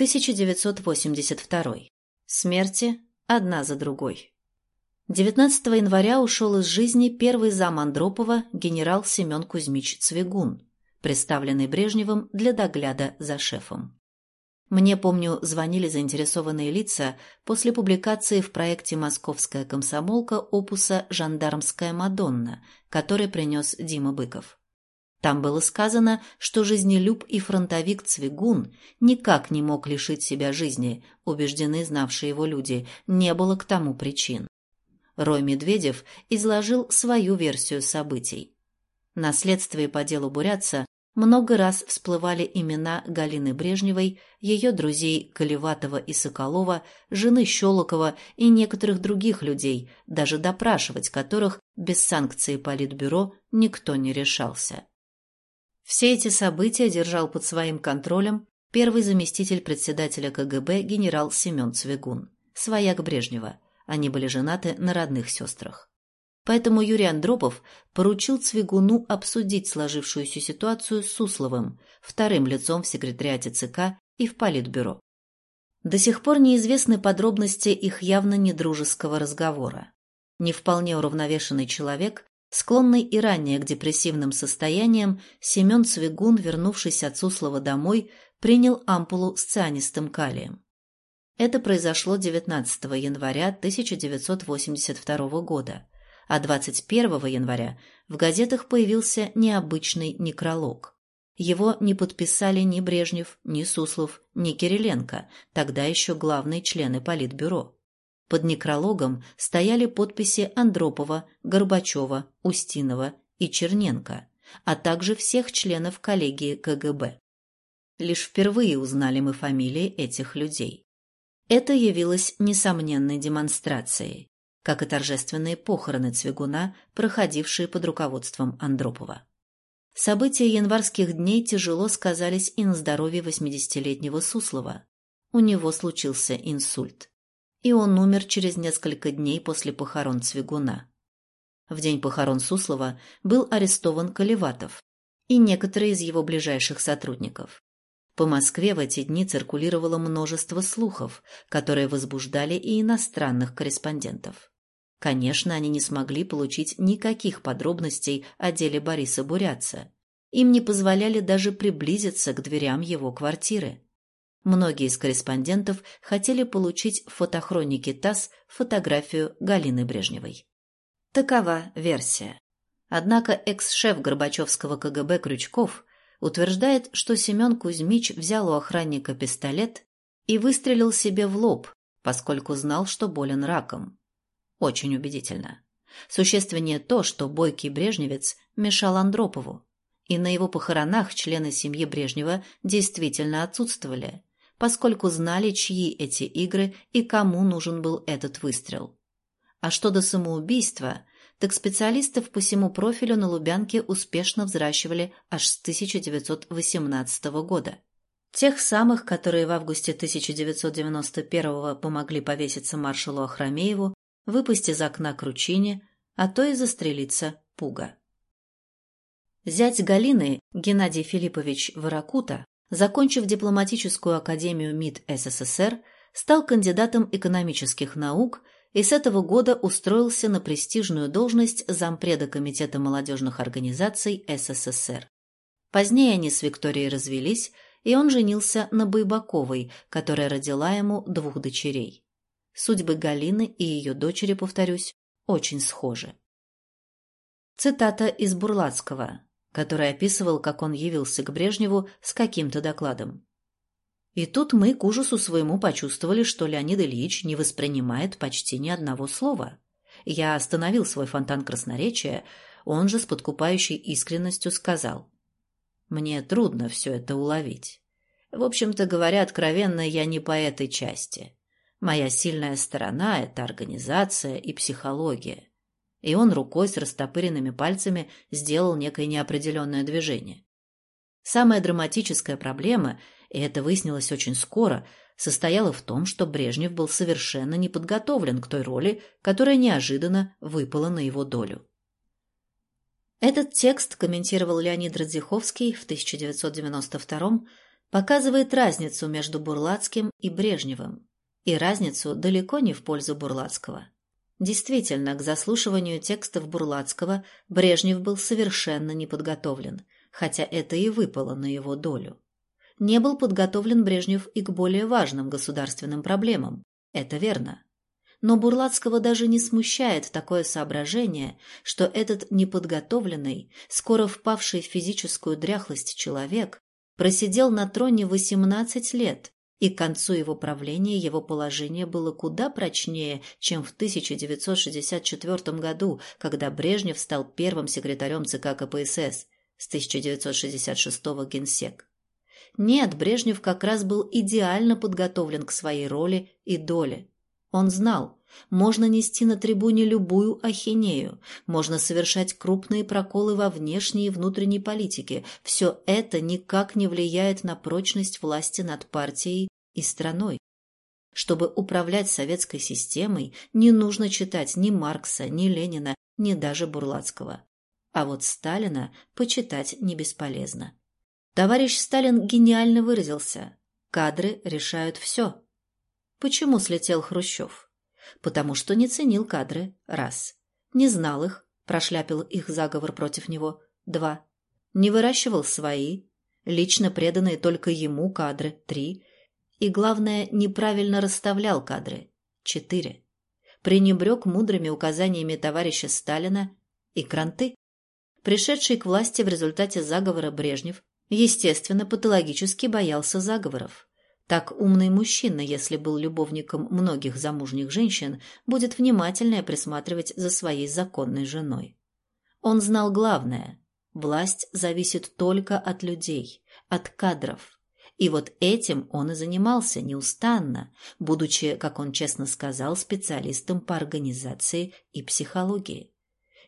1982. Смерти одна за другой. 19 января ушел из жизни первый зам Андропова генерал Семен Кузьмич Цвигун, представленный Брежневым для догляда за шефом. Мне, помню, звонили заинтересованные лица после публикации в проекте «Московская комсомолка» опуса «Жандармская Мадонна», который принес Дима Быков. Там было сказано, что жизнелюб и фронтовик Цвигун никак не мог лишить себя жизни, убеждены знавшие его люди, не было к тому причин. Рой Медведев изложил свою версию событий. На следствии по делу Бурятца много раз всплывали имена Галины Брежневой, ее друзей Колеватова и Соколова, жены Щелокова и некоторых других людей, даже допрашивать которых без санкции Политбюро никто не решался. Все эти события держал под своим контролем первый заместитель председателя КГБ генерал Семен Цвигун, свояк Брежнева. Они были женаты на родных сестрах. Поэтому Юрий Андропов поручил Цвигуну обсудить сложившуюся ситуацию с Сусловым, вторым лицом в секретариате ЦК и в Политбюро. До сих пор неизвестны подробности их явно недружеского разговора. Не вполне уравновешенный человек, склонный и ранее к депрессивным состояниям, Семен Цвигун, вернувшись от Суслова домой, принял ампулу с цианистым калием. Это произошло 19 января 1982 года а 21 января в газетах появился необычный некролог. Его не подписали ни Брежнев, ни Суслов, ни Кириленко, тогда еще главные члены Политбюро. Под некрологом стояли подписи Андропова, Горбачева, Устинова и Черненко, а также всех членов коллегии КГБ. Лишь впервые узнали мы фамилии этих людей. Это явилось несомненной демонстрацией как и торжественные похороны Цвигуна, проходившие под руководством Андропова. События январских дней тяжело сказались и на здоровье 80-летнего Суслова. У него случился инсульт. И он умер через несколько дней после похорон Цвигуна. В день похорон Суслова был арестован Колеватов и некоторые из его ближайших сотрудников. По Москве в эти дни циркулировало множество слухов, которые возбуждали и иностранных корреспондентов. Конечно, они не смогли получить никаких подробностей о деле Бориса Бурятца. Им не позволяли даже приблизиться к дверям его квартиры. Многие из корреспондентов хотели получить в фотохронике ТАСС фотографию Галины Брежневой. Такова версия. Однако экс-шеф Горбачевского КГБ Крючков утверждает, что Семен Кузьмич взял у охранника пистолет и выстрелил себе в лоб, поскольку знал, что болен раком. Очень убедительно. Существеннее то, что бойкий брежневец мешал Андропову, и на его похоронах члены семьи Брежнева действительно отсутствовали, поскольку знали, чьи эти игры и кому нужен был этот выстрел. А что до самоубийства, так специалистов по всему профилю на Лубянке успешно взращивали аж с 1918 года. Тех самых, которые в августе 1991 помогли повеситься маршалу Ахрамееву выпасть из окна Кручине, а то и застрелиться Пуга. Зять Галины, Геннадий Филиппович Ворокута, закончив дипломатическую академию МИД СССР, стал кандидатом экономических наук и с этого года устроился на престижную должность зампреда Комитета молодежных организаций СССР. Позднее они с Викторией развелись, и он женился на Байбаковой, которая родила ему двух дочерей. Судьбы Галины и ее дочери, повторюсь, очень схожи. Цитата из Бурлацкого, который описывал, как он явился к Брежневу с каким-то докладом. И тут мы к ужасу своему почувствовали, что Леонид Ильич не воспринимает почти ни одного слова. Я остановил свой фонтан красноречия, он же с подкупающей искренностью сказал. «Мне трудно все это уловить. В общем-то, говоря откровенно, я не по этой части. Моя сильная сторона – это организация и психология. И он рукой с растопыренными пальцами сделал некое неопределенное движение. Самая драматическая проблема, и это выяснилось очень скоро, состояла в том, что Брежнев был совершенно не подготовлен к той роли, которая неожиданно выпала на его долю. Этот текст комментировал Леонид Радзиховский в 1992 показывает разницу между Бурлацким и Брежневым, и разницу далеко не в пользу Бурлацкого. Действительно, к заслушиванию текстов Бурлацкого Брежнев был совершенно не подготовлен, хотя это и выпало на его долю. Не был подготовлен Брежнев и к более важным государственным проблемам. Это верно. Но Бурлацкого даже не смущает такое соображение, что этот неподготовленный, скоро впавший в физическую дряхлость человек просидел на троне 18 лет, и к концу его правления его положение было куда прочнее, чем в 1964 году, когда Брежнев стал первым секретарем ЦК КПСС, с 1966 генсек. Нет, Брежнев как раз был идеально подготовлен к своей роли и доле. Он знал, можно нести на трибуне любую ахинею, можно совершать крупные проколы во внешней и внутренней политике. Все это никак не влияет на прочность власти над партией и страной. Чтобы управлять советской системой, не нужно читать ни Маркса, ни Ленина, ни даже Бурлацкого. А вот Сталина почитать не бесполезно. Товарищ Сталин гениально выразился. Кадры решают все. Почему слетел Хрущев? Потому что не ценил кадры. Раз. Не знал их, прошляпил их заговор против него. Два. Не выращивал свои, лично преданные только ему кадры. Три. И, главное, неправильно расставлял кадры. Четыре. Пренебрег мудрыми указаниями товарища Сталина и кранты. Пришедший к власти в результате заговора Брежнев, естественно, патологически боялся заговоров. Так умный мужчина, если был любовником многих замужних женщин, будет внимательнее присматривать за своей законной женой. Он знал главное – власть зависит только от людей, от кадров. И вот этим он и занимался неустанно, будучи, как он честно сказал, специалистом по организации и психологии.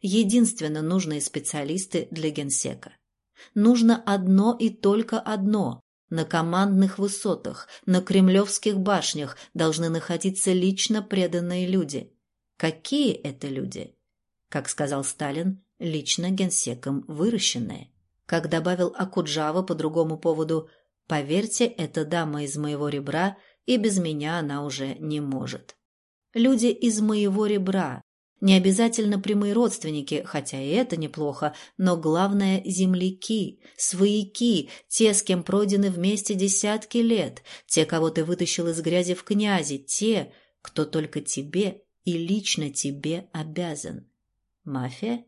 Единственно нужные специалисты для генсека. Нужно одно и только одно на командных высотах, на кремлевских башнях должны находиться лично преданные люди. Какие это люди? Как сказал Сталин, лично генсеком выращенные. Как добавил Акуджава по другому поводу, «Поверьте, эта дама из моего ребра, и без меня она уже не может». Люди из моего ребра, не обязательно прямые родственники, хотя и это неплохо, но главное – земляки, свояки, те, с кем пройдены вместе десятки лет, те, кого ты вытащил из грязи в князи, те, кто только тебе и лично тебе обязан. Мафия?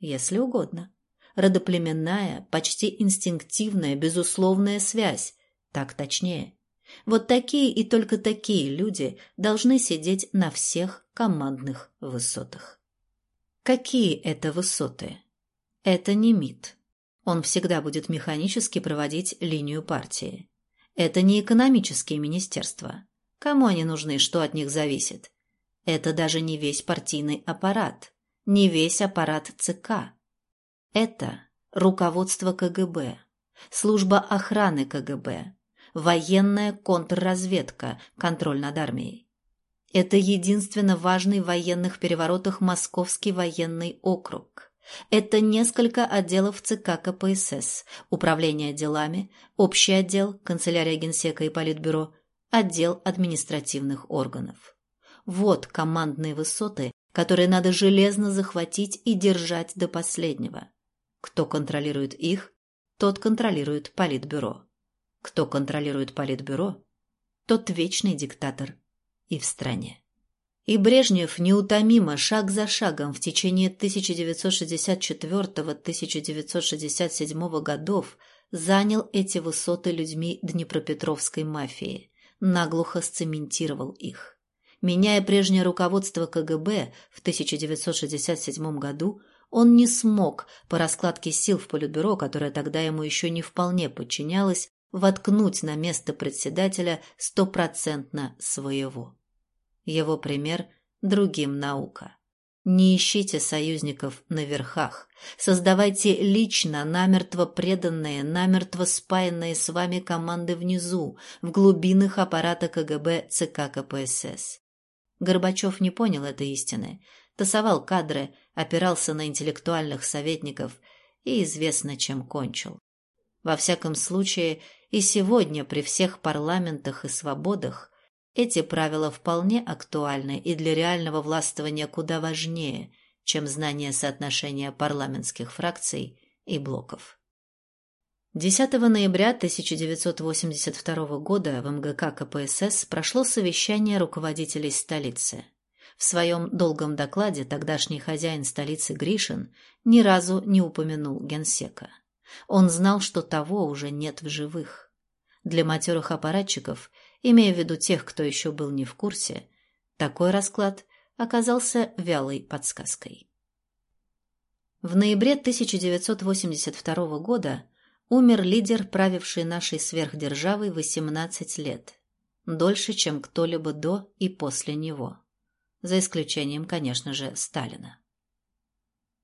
Если угодно. Родоплеменная, почти инстинктивная, безусловная связь. Так точнее. Вот такие и только такие люди должны сидеть на всех командных высотах. Какие это высоты? Это не МИД. Он всегда будет механически проводить линию партии. Это не экономические министерства. Кому они нужны, что от них зависит? Это даже не весь партийный аппарат, не весь аппарат ЦК. Это руководство КГБ, служба охраны КГБ, военная контрразведка, контроль над армией. Это единственно важный в военных переворотах Московский военный округ. Это несколько отделов ЦК КПСС, управление делами, общий отдел, канцелярия генсека и политбюро, отдел административных органов. Вот командные высоты, которые надо железно захватить и держать до последнего. Кто контролирует их, тот контролирует политбюро. Кто контролирует политбюро, тот вечный диктатор и в стране. И Брежнев неутомимо, шаг за шагом в течение 1964-1967 годов занял эти высоты людьми Днепропетровской мафии, наглухо сцементировал их. Меняя прежнее руководство КГБ в 1967 году, он не смог по раскладке сил в Политбюро, которое тогда ему еще не вполне подчинялось, воткнуть на место председателя стопроцентно своего. Его пример другим наука. Не ищите союзников на верхах. Создавайте лично намертво преданные, намертво спаянные с вами команды внизу, в глубинах аппарата КГБ ЦК КПСС. Горбачев не понял этой истины, тасовал кадры, опирался на интеллектуальных советников и известно, чем кончил. Во всяком случае, И сегодня при всех парламентах и свободах эти правила вполне актуальны и для реального властвования куда важнее, чем знание соотношения парламентских фракций и блоков. 10 ноября 1982 года в МГК КПСС прошло совещание руководителей столицы. В своем долгом докладе тогдашний хозяин столицы Гришин ни разу не упомянул генсека. Он знал, что того уже нет в живых. Для матерых аппаратчиков, имея в виду тех, кто еще был не в курсе, такой расклад оказался вялой подсказкой. В ноябре 1982 года умер лидер, правивший нашей сверхдержавой 18 лет. Дольше, чем кто-либо до и после него. За исключением, конечно же, Сталина.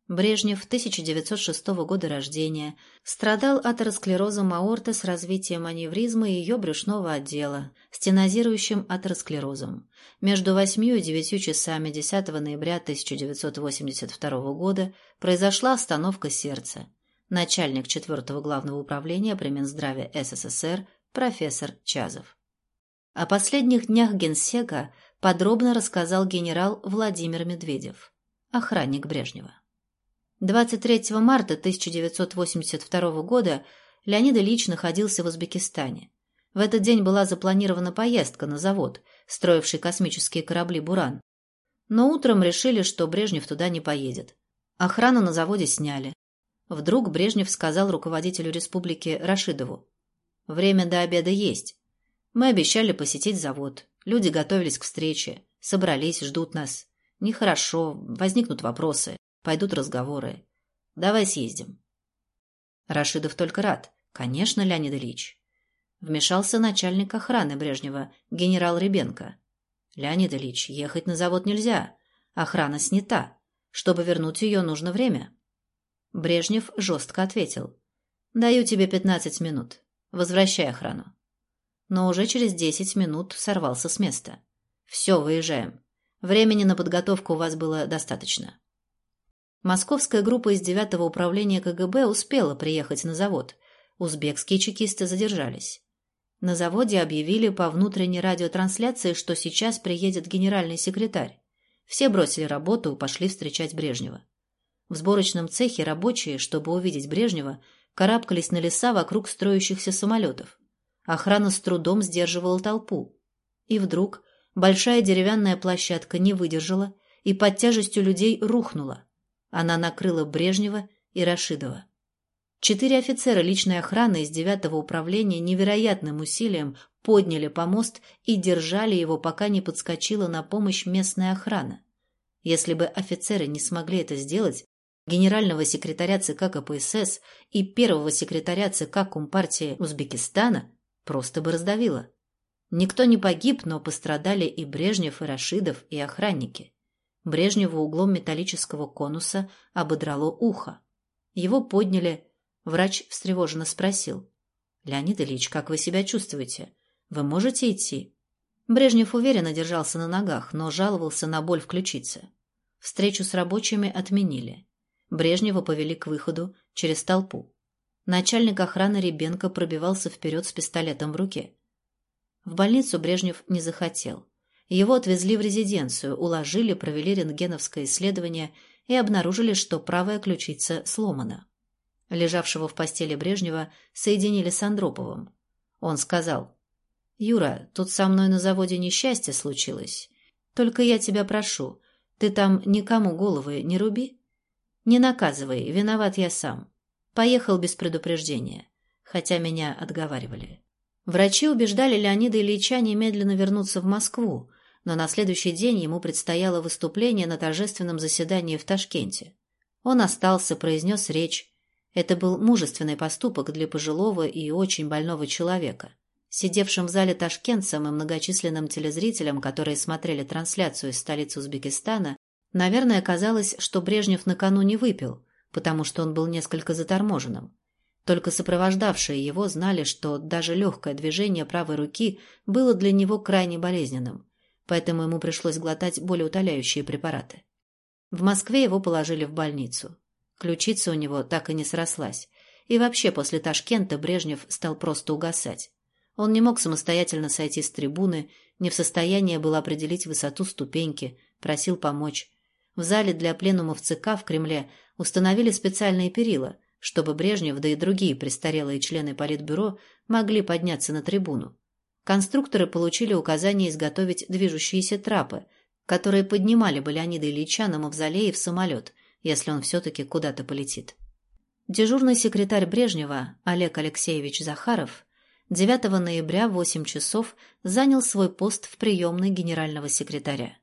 Брежнев, 1906 года рождения, страдал атеросклерозом аорты с развитием аневризмы ее брюшного отдела, стенозирующим атеросклерозом. Между 8 и 9 часами 10 ноября 1982 года произошла остановка сердца начальник 4 главного управления при Минздраве СССР профессор Чазов. О последних днях генсека подробно рассказал генерал Владимир Медведев, охранник Брежнева. 23 марта 1982 года Леонид Ильич находился в Узбекистане. В этот день была запланирована поездка на завод, строивший космические корабли «Буран». Но утром решили, что Брежнев туда не поедет. Охрану на заводе сняли. Вдруг Брежнев сказал руководителю республики Рашидову. «Время до обеда есть. Мы обещали посетить завод. Люди готовились к встрече. Собрались, ждут нас. Нехорошо, возникнут вопросы, пойдут разговоры. Давай съездим». Рашидов только рад. «Конечно, Леонид Ильич». Вмешался начальник охраны Брежнева, генерал Ребенко. «Леонид Ильич, ехать на завод нельзя. Охрана снята. Чтобы вернуть ее, нужно время». Брежнев жестко ответил. «Даю тебе пятнадцать минут. Возвращай охрану». Но уже через десять минут сорвался с места. «Все, выезжаем. Времени на подготовку у вас было достаточно». Московская группа из девятого управления КГБ успела приехать на завод. Узбекские чекисты задержались. На заводе объявили по внутренней радиотрансляции, что сейчас приедет генеральный секретарь. Все бросили работу и пошли встречать Брежнева. В сборочном цехе рабочие, чтобы увидеть Брежнева, карабкались на леса вокруг строящихся самолетов. Охрана с трудом сдерживала толпу. И вдруг большая деревянная площадка не выдержала и под тяжестью людей рухнула. Она накрыла Брежнева и Рашидова. Четыре офицера личной охраны из девятого управления невероятным усилием подняли помост и держали его, пока не подскочила на помощь местная охрана. Если бы офицеры не смогли это сделать, генерального секретаря ЦК КПСС и первого секретаря ЦК Компартии Узбекистана просто бы раздавило. Никто не погиб, но пострадали и Брежнев, и Рашидов, и охранники. Брежневу углом металлического конуса ободрало ухо. Его подняли. Врач встревоженно спросил. «Леонид Ильич, как вы себя чувствуете? Вы можете идти?» Брежнев уверенно держался на ногах, но жаловался на боль в ключице. Встречу с рабочими отменили. Брежнева повели к выходу через толпу. Начальник охраны Ребенко пробивался вперед с пистолетом в руке. В больницу Брежнев не захотел. Его отвезли в резиденцию, уложили, провели рентгеновское исследование и обнаружили, что правая ключица сломана. Лежавшего в постели Брежнева соединили с Андроповым. Он сказал, «Юра, тут со мной на заводе несчастье случилось. Только я тебя прошу, ты там никому головы не руби». Не наказывай, виноват я сам. Поехал без предупреждения, хотя меня отговаривали. Врачи убеждали Леонида Ильича немедленно вернуться в Москву, но на следующий день ему предстояло выступление на торжественном заседании в Ташкенте. Он остался, произнес речь. Это был мужественный поступок для пожилого и очень больного человека. Сидевшим в зале ташкентцам и многочисленным телезрителям, которые смотрели трансляцию из столицы Узбекистана, Наверное, казалось, что Брежнев накануне выпил, потому что он был несколько заторможенным. Только сопровождавшие его знали, что даже легкое движение правой руки было для него крайне болезненным, поэтому ему пришлось глотать более утоляющие препараты. В Москве его положили в больницу. Ключица у него так и не срослась, И вообще после Ташкента Брежнев стал просто угасать. Он не мог самостоятельно сойти с трибуны, не в состоянии был определить высоту ступеньки, просил помочь. В зале для пленумов ЦК в Кремле установили специальные перила, чтобы Брежнев, да и другие престарелые члены Политбюро могли подняться на трибуну. Конструкторы получили указание изготовить движущиеся трапы, которые поднимали бы Леонида Ильича на мавзолее в самолет, если он все-таки куда-то полетит. Дежурный секретарь Брежнева Олег Алексеевич Захаров 9 ноября в 8 часов занял свой пост в приемной генерального секретаря.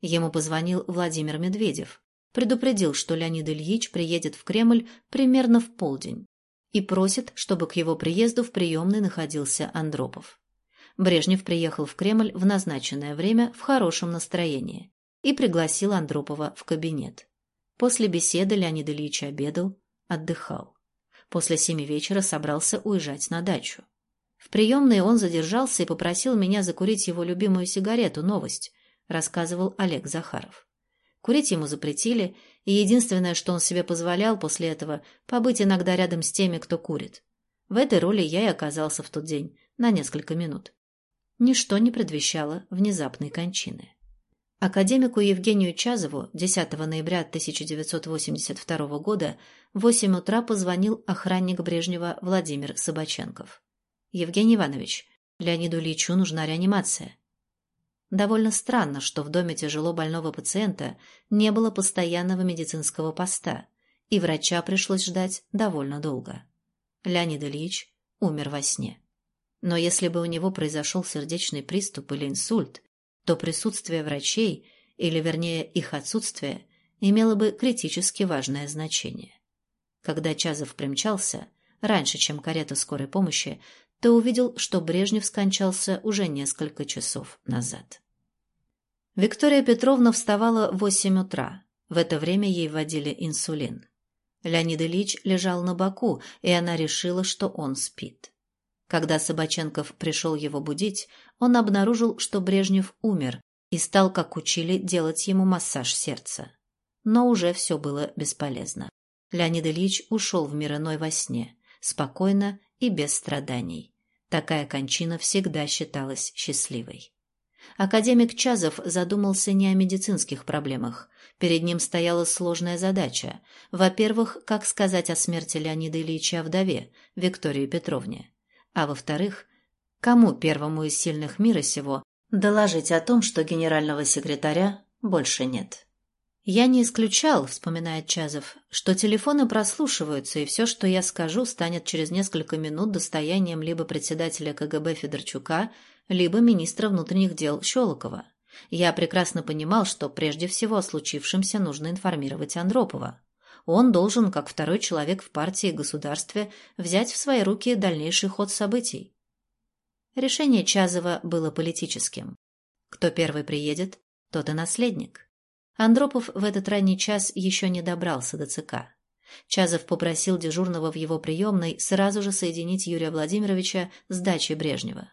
Ему позвонил Владимир Медведев, предупредил, что Леонид Ильич приедет в Кремль примерно в полдень и просит, чтобы к его приезду в приемной находился Андропов. Брежнев приехал в Кремль в назначенное время в хорошем настроении и пригласил Андропова в кабинет. После беседы Леонид Ильич обедал, отдыхал. После семи вечера собрался уезжать на дачу. В приемной он задержался и попросил меня закурить его любимую сигарету «Новость», рассказывал Олег Захаров. Курить ему запретили, и единственное, что он себе позволял после этого, побыть иногда рядом с теми, кто курит. В этой роли я и оказался в тот день, на несколько минут. Ничто не предвещало внезапной кончины. Академику Евгению Чазову 10 ноября 1982 года в 8 утра позвонил охранник Брежнева Владимир Собаченков. «Евгений Иванович, Леониду Ильичу нужна реанимация. Довольно странно, что в доме тяжело больного пациента не было постоянного медицинского поста, и врача пришлось ждать довольно долго. Леонид Ильич умер во сне. Но если бы у него произошел сердечный приступ или инсульт, то присутствие врачей, или вернее их отсутствие, имело бы критически важное значение. Когда Чазов примчался, раньше, чем карета скорой помощи, то увидел, что Брежнев скончался уже несколько часов назад. Виктория Петровна вставала в восемь утра. В это время ей вводили инсулин. Леонид Ильич лежал на боку, и она решила, что он спит. Когда Собаченков пришел его будить, он обнаружил, что Брежнев умер, и стал, как учили, делать ему массаж сердца. Но уже все было бесполезно. Леонид Ильич ушел в мир иной во сне, спокойно и без страданий. Такая кончина всегда считалась счастливой. Академик Чазов задумался не о медицинских проблемах. Перед ним стояла сложная задача. Во-первых, как сказать о смерти Леонида Ильича вдове, Виктории Петровне. А во-вторых, кому первому из сильных мира сего доложить о том, что генерального секретаря больше нет. «Я не исключал», — вспоминает Чазов, «что телефоны прослушиваются, и все, что я скажу, станет через несколько минут достоянием либо председателя КГБ Федорчука, либо министра внутренних дел Щелокова. Я прекрасно понимал, что прежде всего о случившемся нужно информировать Андропова. Он должен, как второй человек в партии и государстве, взять в свои руки дальнейший ход событий. Решение Чазова было политическим. Кто первый приедет, тот и наследник. Андропов в этот ранний час еще не добрался до ЦК. Чазов попросил дежурного в его приемной сразу же соединить Юрия Владимировича с дачей Брежнева.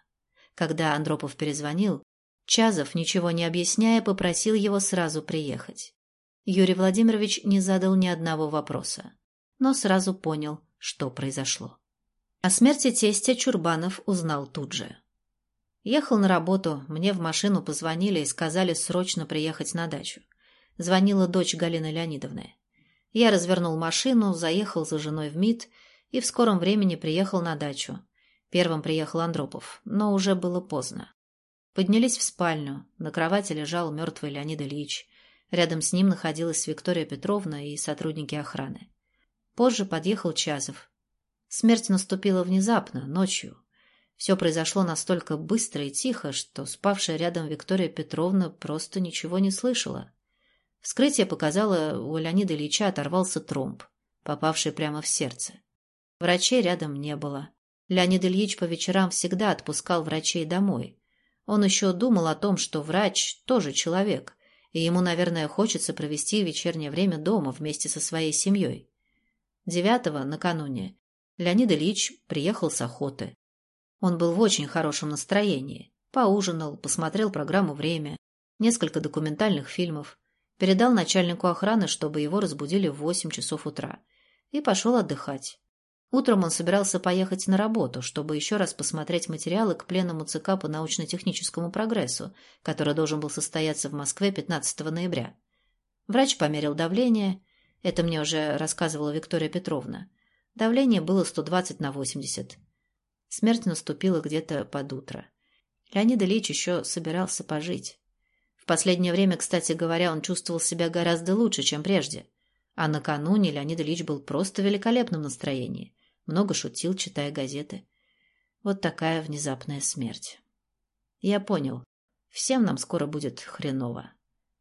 Когда Андропов перезвонил, Чазов, ничего не объясняя, попросил его сразу приехать. Юрий Владимирович не задал ни одного вопроса, но сразу понял, что произошло. О смерти тестя Чурбанов узнал тут же. Ехал на работу, мне в машину позвонили и сказали срочно приехать на дачу. Звонила дочь Галины Леонидовны. Я развернул машину, заехал за женой в МИД и в скором времени приехал на дачу. Первым приехал Андропов, но уже было поздно. Поднялись в спальню. На кровати лежал мертвый Леонид Ильич. Рядом с ним находилась Виктория Петровна и сотрудники охраны. Позже подъехал Чазов. Смерть наступила внезапно, ночью. Все произошло настолько быстро и тихо, что спавшая рядом Виктория Петровна просто ничего не слышала. Вскрытие показало, у Леонида Ильича оторвался тромб, попавший прямо в сердце. Врачей рядом не было. Леонид Ильич по вечерам всегда отпускал врачей домой. Он еще думал о том, что врач тоже человек, и ему, наверное, хочется провести вечернее время дома вместе со своей семьей. Девятого, накануне, Леонид Ильич приехал с охоты. Он был в очень хорошем настроении. Поужинал, посмотрел программу «Время», несколько документальных фильмов, передал начальнику охраны, чтобы его разбудили в восемь часов утра, и пошел отдыхать. Утром он собирался поехать на работу, чтобы еще раз посмотреть материалы к пленному ЦК по научно-техническому прогрессу, который должен был состояться в Москве 15 ноября. Врач померил давление, это мне уже рассказывала Виктория Петровна. Давление было 120 на 80. Смерть наступила где-то под утро. Леонид Ильич еще собирался пожить. В последнее время, кстати говоря, он чувствовал себя гораздо лучше, чем прежде. А накануне Леонид Ильич был просто в великолепном настроении много шутил, читая газеты. Вот такая внезапная смерть. Я понял, всем нам скоро будет хреново.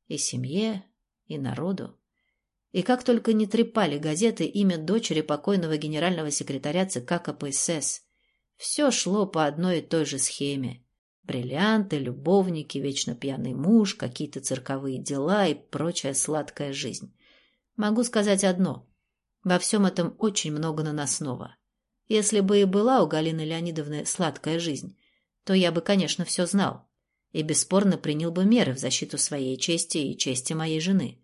И семье, и народу. И как только не трепали газеты имя дочери покойного генерального секретаря ЦК КПСС, все шло по одной и той же схеме. Бриллианты, любовники, вечно пьяный муж, какие-то цирковые дела и прочая сладкая жизнь. Могу сказать одно. Во всем этом очень много наносного. Если бы и была у Галины Леонидовны сладкая жизнь, то я бы, конечно, все знал и бесспорно принял бы меры в защиту своей чести и чести моей жены.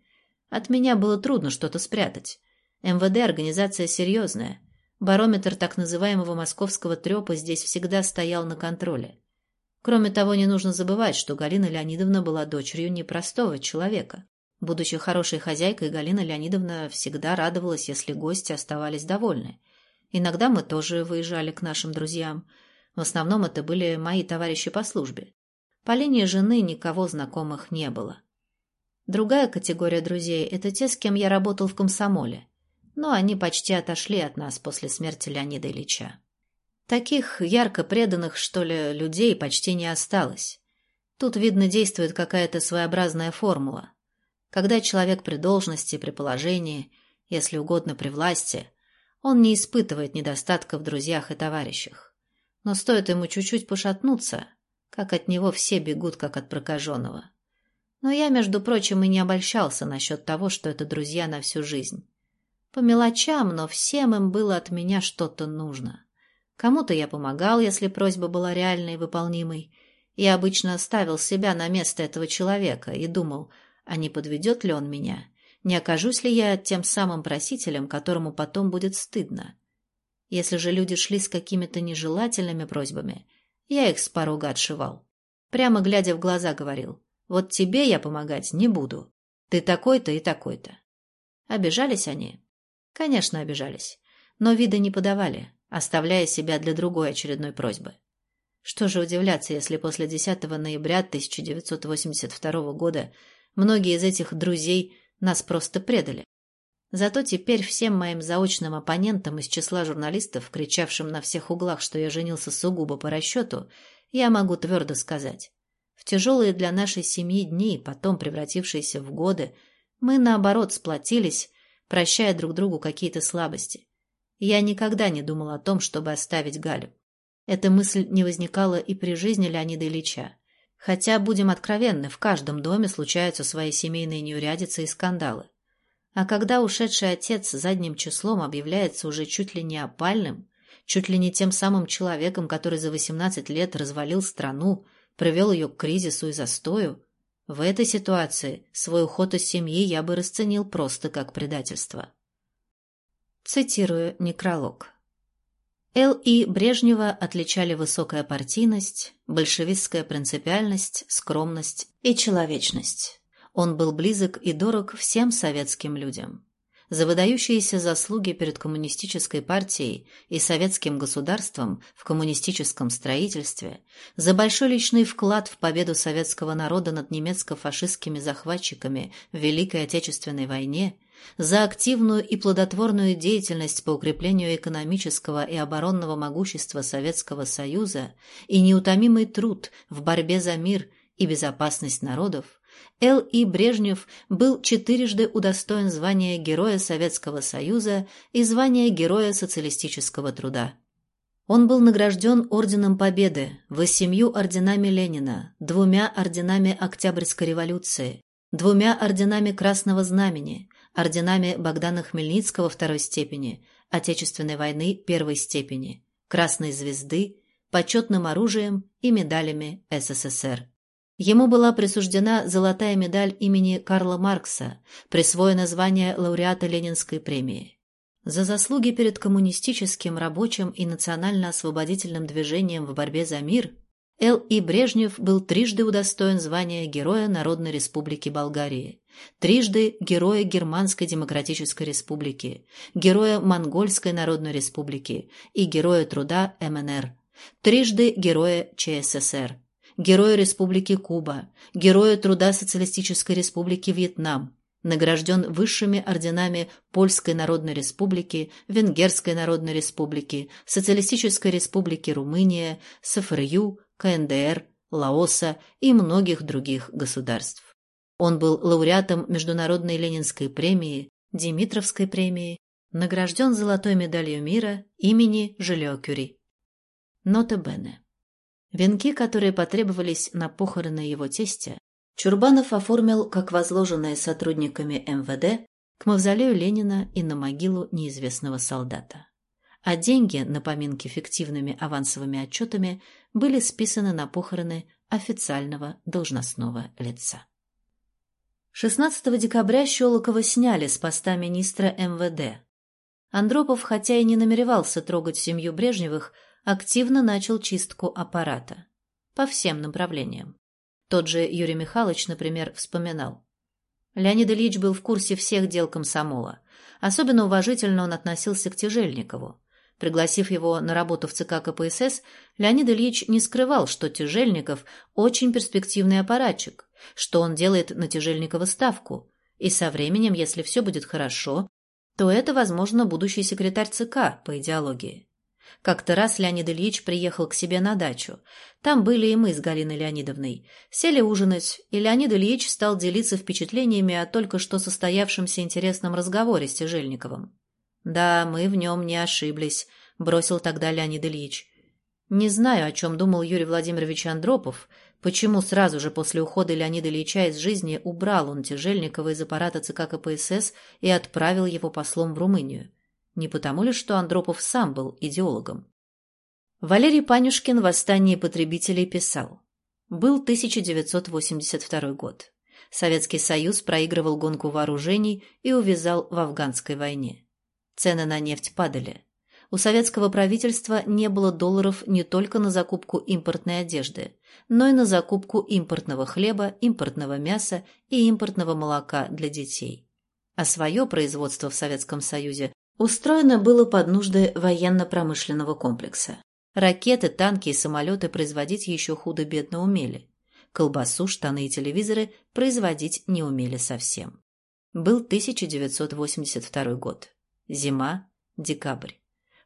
От меня было трудно что-то спрятать. МВД – организация серьезная. Барометр так называемого московского трепа здесь всегда стоял на контроле. Кроме того, не нужно забывать, что Галина Леонидовна была дочерью непростого человека. Будучи хорошей хозяйкой, Галина Леонидовна всегда радовалась, если гости оставались довольны. Иногда мы тоже выезжали к нашим друзьям. В основном это были мои товарищи по службе. По линии жены никого знакомых не было. Другая категория друзей – это те, с кем я работал в комсомоле. Но они почти отошли от нас после смерти Леонида Ильича. Таких ярко преданных, что ли, людей почти не осталось. Тут, видно, действует какая-то своеобразная формула. Когда человек при должности, при положении, если угодно при власти, он не испытывает недостатка в друзьях и товарищах. Но стоит ему чуть-чуть пошатнуться, как от него все бегут, как от прокаженного. Но я, между прочим, и не обольщался насчет того, что это друзья на всю жизнь. По мелочам, но всем им было от меня что-то нужно. Кому-то я помогал, если просьба была реальной и выполнимой. Я обычно ставил себя на место этого человека и думал – а не подведет ли он меня? Не окажусь ли я тем самым просителем, которому потом будет стыдно? Если же люди шли с какими-то нежелательными просьбами, я их с порога отшивал. Прямо глядя в глаза говорил, вот тебе я помогать не буду. Ты такой-то и такой-то. Обижались они? Конечно, обижались. Но вида не подавали, оставляя себя для другой очередной просьбы. Что же удивляться, если после 10 ноября 1982 года Многие из этих друзей нас просто предали. Зато теперь всем моим заочным оппонентам из числа журналистов, кричавшим на всех углах, что я женился сугубо по расчету, я могу твердо сказать. В тяжелые для нашей семьи дни, потом превратившиеся в годы, мы, наоборот, сплотились, прощая друг другу какие-то слабости. Я никогда не думал о том, чтобы оставить Галю. Эта мысль не возникала и при жизни Леонида Ильича. Хотя, будем откровенны, в каждом доме случаются свои семейные неурядицы и скандалы. А когда ушедший отец задним числом объявляется уже чуть ли не опальным, чуть ли не тем самым человеком, который за 18 лет развалил страну, привел ее к кризису и застою, в этой ситуации свой уход из семьи я бы расценил просто как предательство. Цитирую некролог. Л. И. Брежнева отличали высокая партийность, большевистская принципиальность, скромность и человечность. Он был близок и дорог всем советским людям. За выдающиеся заслуги перед коммунистической партией и советским государством в коммунистическом строительстве, за большой личный вклад в победу советского народа над немецко-фашистскими захватчиками в Великой Отечественной войне – за активную и плодотворную деятельность по укреплению экономического и оборонного могущества Советского Союза и неутомимый труд в борьбе за мир и безопасность народов, Л. И. Брежнев был четырежды удостоен звания Героя Советского Союза и звания Героя Социалистического труда. Он был награжден Орденом Победы, восемью орденами Ленина, двумя орденами Октябрьской революции, двумя орденами Красного Знамени, орденами Богдана Хмельницкого второй степени, Отечественной войны первой степени, Красной звезды, почетным оружием и медалями СССР. Ему была присуждена золотая медаль имени Карла Маркса, присвоено звание лауреата Ленинской премии. За заслуги перед коммунистическим, рабочим и национально-освободительным движением в борьбе за мир Л. И. Брежнев был трижды удостоен звания Героя Народной Республики Болгарии, трижды Героя Германской Демократической Республики, Героя Монгольской Народной Республики и Героя Труда МНР, трижды Героя ЧССР, Героя Республики Куба, Героя Труда Социалистической Республики Вьетнам, награжден высшими орденами Польской Народной Республики, Венгерской Народной Республики, Социалистической Республики Румыния, СФРЮ, КНДР, Лаоса и многих других государств. Он был лауреатом Международной Ленинской премии, Димитровской премии, награжден Золотой медалью мира имени Жилео Кюри. Нота Бене. Венки, которые потребовались на похороны его тестя, Чурбанов оформил как возложенное сотрудниками МВД к мавзолею Ленина и на могилу неизвестного солдата. А деньги на поминки фиктивными авансовыми отчетами были списаны на похороны официального должностного лица. 16 декабря Щелокова сняли с поста министра МВД. Андропов, хотя и не намеревался трогать семью Брежневых, активно начал чистку аппарата. По всем направлениям. Тот же Юрий Михайлович, например, вспоминал. Леонид Ильич был в курсе всех дел комсомола. Особенно уважительно он относился к Тяжельникову. Пригласив его на работу в ЦК КПСС, Леонид Ильич не скрывал, что Тяжельников – очень перспективный аппаратчик, что он делает на Тяжельникова ставку, и со временем, если все будет хорошо, то это, возможно, будущий секретарь ЦК по идеологии. Как-то раз Леонид Ильич приехал к себе на дачу. Там были и мы с Галиной Леонидовной. Сели ужинать, и Леонид Ильич стал делиться впечатлениями о только что состоявшемся интересном разговоре с Тяжельниковым. «Да, мы в нем не ошиблись», — бросил тогда Леонид Ильич. Не знаю, о чем думал Юрий Владимирович Андропов, почему сразу же после ухода Леонида Ильича из жизни убрал он Тяжельникова из аппарата ЦК КПСС и отправил его послом в Румынию. Не потому ли, что Андропов сам был идеологом? Валерий Панюшкин в «Восстании потребителей» писал. Был 1982 год. Советский Союз проигрывал гонку вооружений и увязал в афганской войне. Цены на нефть падали. У советского правительства не было долларов не только на закупку импортной одежды, но и на закупку импортного хлеба, импортного мяса и импортного молока для детей. А свое производство в Советском Союзе устроено было под нужды военно-промышленного комплекса. Ракеты, танки и самолеты производить еще худо-бедно умели. Колбасу, штаны и телевизоры производить не умели совсем. Был 1982 год. Зима, декабрь.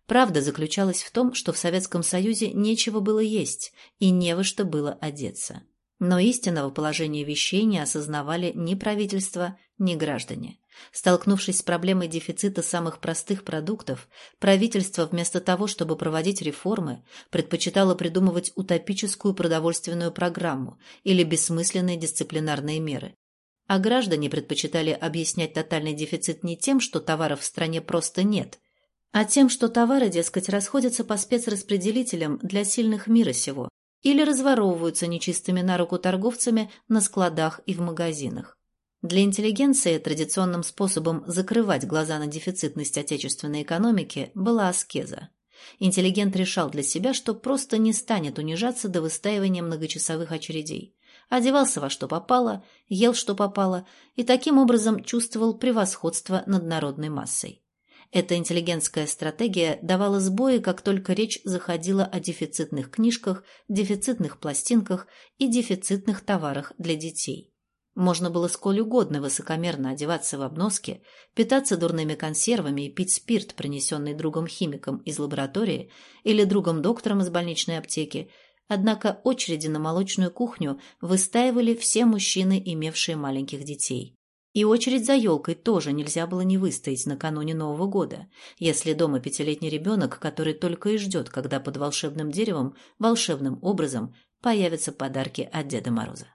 Правда заключалась в том, что в Советском Союзе нечего было есть и не во что было одеться. Но истинного положения вещей не осознавали ни правительство, ни граждане. Столкнувшись с проблемой дефицита самых простых продуктов, правительство вместо того, чтобы проводить реформы, предпочитало придумывать утопическую продовольственную программу или бессмысленные дисциплинарные меры. А граждане предпочитали объяснять тотальный дефицит не тем, что товаров в стране просто нет, а тем, что товары, дескать, расходятся по спецраспределителям для сильных мира сего или разворовываются нечистыми на руку торговцами на складах и в магазинах. Для интеллигенции традиционным способом закрывать глаза на дефицитность отечественной экономики была аскеза. Интеллигент решал для себя, что просто не станет унижаться до выстаивания многочасовых очередей. Одевался во что попало, ел что попало и таким образом чувствовал превосходство над народной массой. Эта интеллигентская стратегия давала сбои, как только речь заходила о дефицитных книжках, дефицитных пластинках и дефицитных товарах для детей. Можно было сколь угодно высокомерно одеваться в обноски, питаться дурными консервами и пить спирт, принесенный другом-химиком из лаборатории или другом-доктором из больничной аптеки, однако очереди на молочную кухню выстаивали все мужчины, имевшие маленьких детей. И очередь за елкой тоже нельзя было не выстоять накануне Нового года, если дома пятилетний ребенок, который только и ждет, когда под волшебным деревом волшебным образом появятся подарки от Деда Мороза.